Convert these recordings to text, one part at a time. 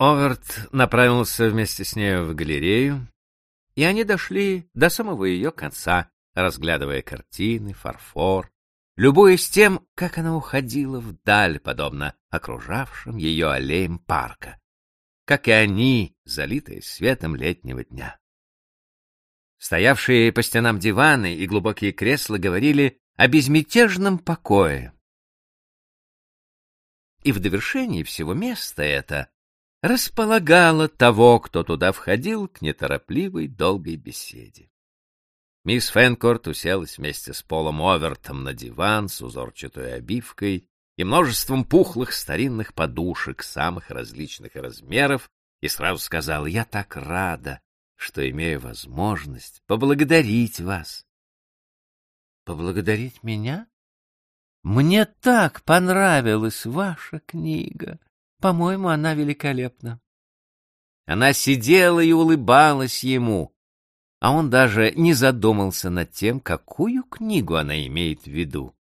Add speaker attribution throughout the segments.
Speaker 1: Оверт направился вместе с нею в галерею, и они дошли до самого ее конца, разглядывая картины, фарфор, любуясь тем, как она уходила вдаль, подобно окружавшим ее аллеям парка, как и они, залитые светом летнего дня. Стоявшие по стенам диваны и глубокие кресла говорили о безмятежном покое. И в довершении всего места это располагало того, кто туда входил, к неторопливой долгой беседе. Мисс Фенкорт уселась вместе с Полом Овертом на диван с узорчатой обивкой и множеством пухлых старинных подушек самых различных размеров и сразу сказала, «Я так рада, что имею возможность поблагодарить вас». «Поблагодарить меня? Мне так понравилась ваша книга. По-моему, она великолепна». Она сидела и улыбалась ему, а он даже не задумался над тем, какую книгу она имеет в виду.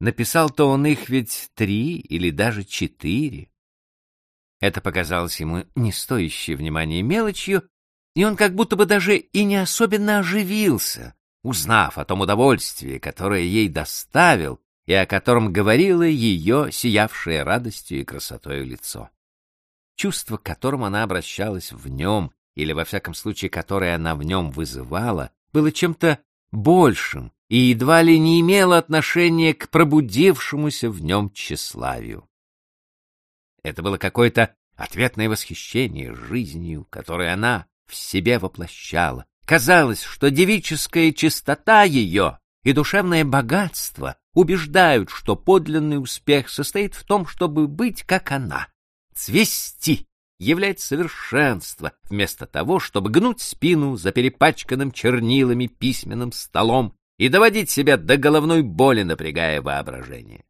Speaker 1: Написал-то он их ведь три или даже четыре. Это показалось ему не стоящей внимания мелочью, и он как будто бы даже и не особенно оживился, узнав о том удовольствии, которое ей доставил и о котором говорило ее сиявшее радостью и красотой лицо. Чувство, к которому она обращалась в нем, или во всяком случае, которое она в нем вызывала, было чем-то большим и едва ли не имело отношения к пробудившемуся в нем тщеславию. Это было какое-то ответное восхищение жизнью, которое она в себе воплощала. Казалось, что девическая чистота ее и душевное богатство убеждают, что подлинный успех состоит в том, чтобы быть как она, цвести являть совершенство, вместо того, чтобы гнуть спину за перепачканным чернилами письменным столом и доводить себя до головной боли, напрягая воображение.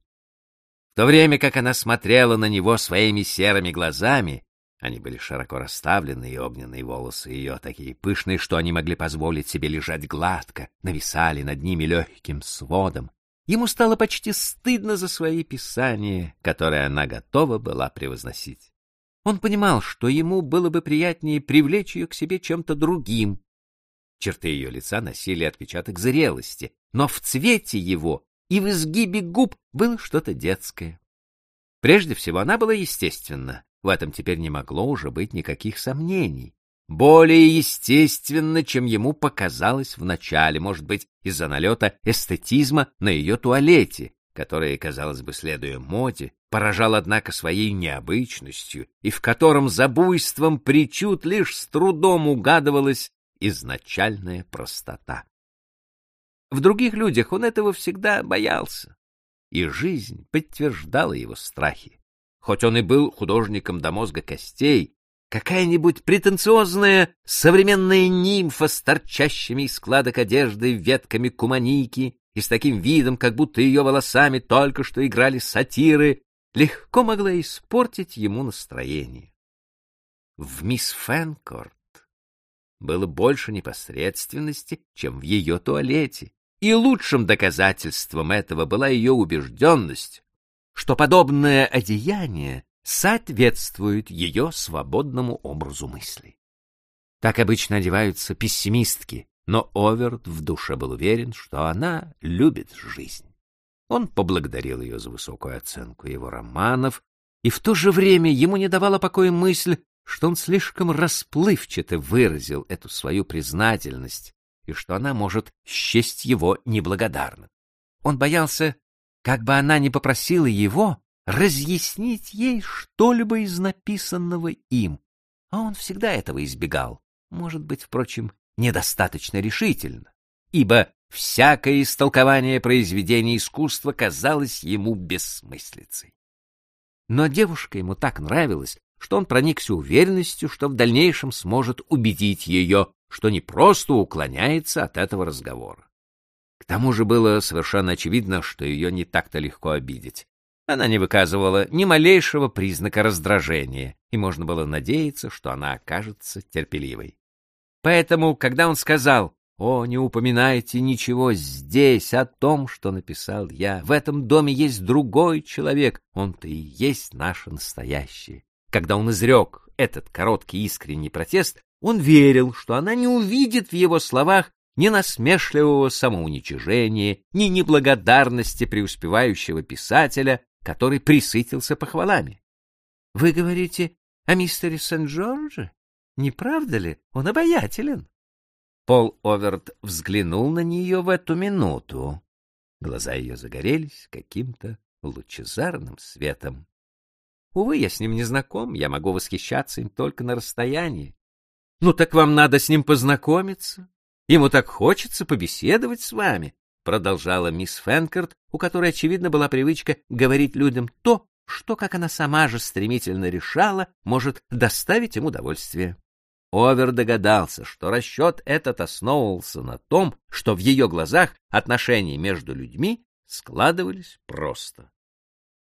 Speaker 1: В то время как она смотрела на него своими серыми глазами, они были широко расставлены, и огненные волосы ее, такие пышные, что они могли позволить себе лежать гладко, нависали над ними легким сводом. Ему стало почти стыдно за свои писания, которые она готова была превозносить. Он понимал, что ему было бы приятнее привлечь ее к себе чем-то другим. Черты ее лица носили отпечаток зрелости, но в цвете его и в изгибе губ было что-то детское. Прежде всего, она была естественна, в этом теперь не могло уже быть никаких сомнений. Более естественно, чем ему показалось вначале, может быть, из-за налета эстетизма на ее туалете, который, казалось бы, следуя моде, поражал, однако, своей необычностью, и в котором за буйством причуд лишь с трудом угадывалась изначальная простота. В других людях он этого всегда боялся, и жизнь подтверждала его страхи. Хоть он и был художником до мозга костей, какая-нибудь претенциозная современная нимфа с торчащими из складок одежды ветками куманики и с таким видом, как будто ее волосами только что играли сатиры, легко могла испортить ему настроение. В мисс Фэнкорт было больше непосредственности, чем в ее туалете, и лучшим доказательством этого была ее убежденность, что подобное одеяние соответствует ее свободному образу мысли. Так обычно одеваются пессимистки, но Оверт в душе был уверен, что она любит жизнь. Он поблагодарил ее за высокую оценку его романов, и в то же время ему не давала покоя мысль, что он слишком расплывчато выразил эту свою признательность и что она может счесть его неблагодарным. Он боялся, как бы она не попросила его разъяснить ей что-либо из написанного им, а он всегда этого избегал, может быть, впрочем, недостаточно решительно, ибо всякое истолкование произведения искусства казалось ему бессмыслицей. Но девушка ему так нравилась, что он проникся уверенностью, что в дальнейшем сможет убедить ее, что не просто уклоняется от этого разговора. К тому же было совершенно очевидно, что ее не так-то легко обидеть. Она не выказывала ни малейшего признака раздражения, и можно было надеяться, что она окажется терпеливой. Поэтому, когда он сказал «О, не упоминайте ничего здесь о том, что написал я, в этом доме есть другой человек, он-то и есть наше настоящее», когда он изрек этот короткий искренний протест, он верил, что она не увидит в его словах ни насмешливого самоуничижения, ни неблагодарности преуспевающего писателя, который присытился похвалами. — Вы говорите о мистере Сент-Джордже? Не правда ли? Он обаятелен. Пол Оверт взглянул на нее в эту минуту. Глаза ее загорелись каким-то лучезарным светом. Увы, я с ним не знаком, я могу восхищаться им только на расстоянии. Ну так вам надо с ним познакомиться. Ему так хочется побеседовать с вами, продолжала мисс Фенкерт, у которой, очевидно, была привычка говорить людям то, что, как она сама же стремительно решала, может доставить им удовольствие. Овер догадался, что расчет этот основывался на том, что в ее глазах отношения между людьми складывались просто.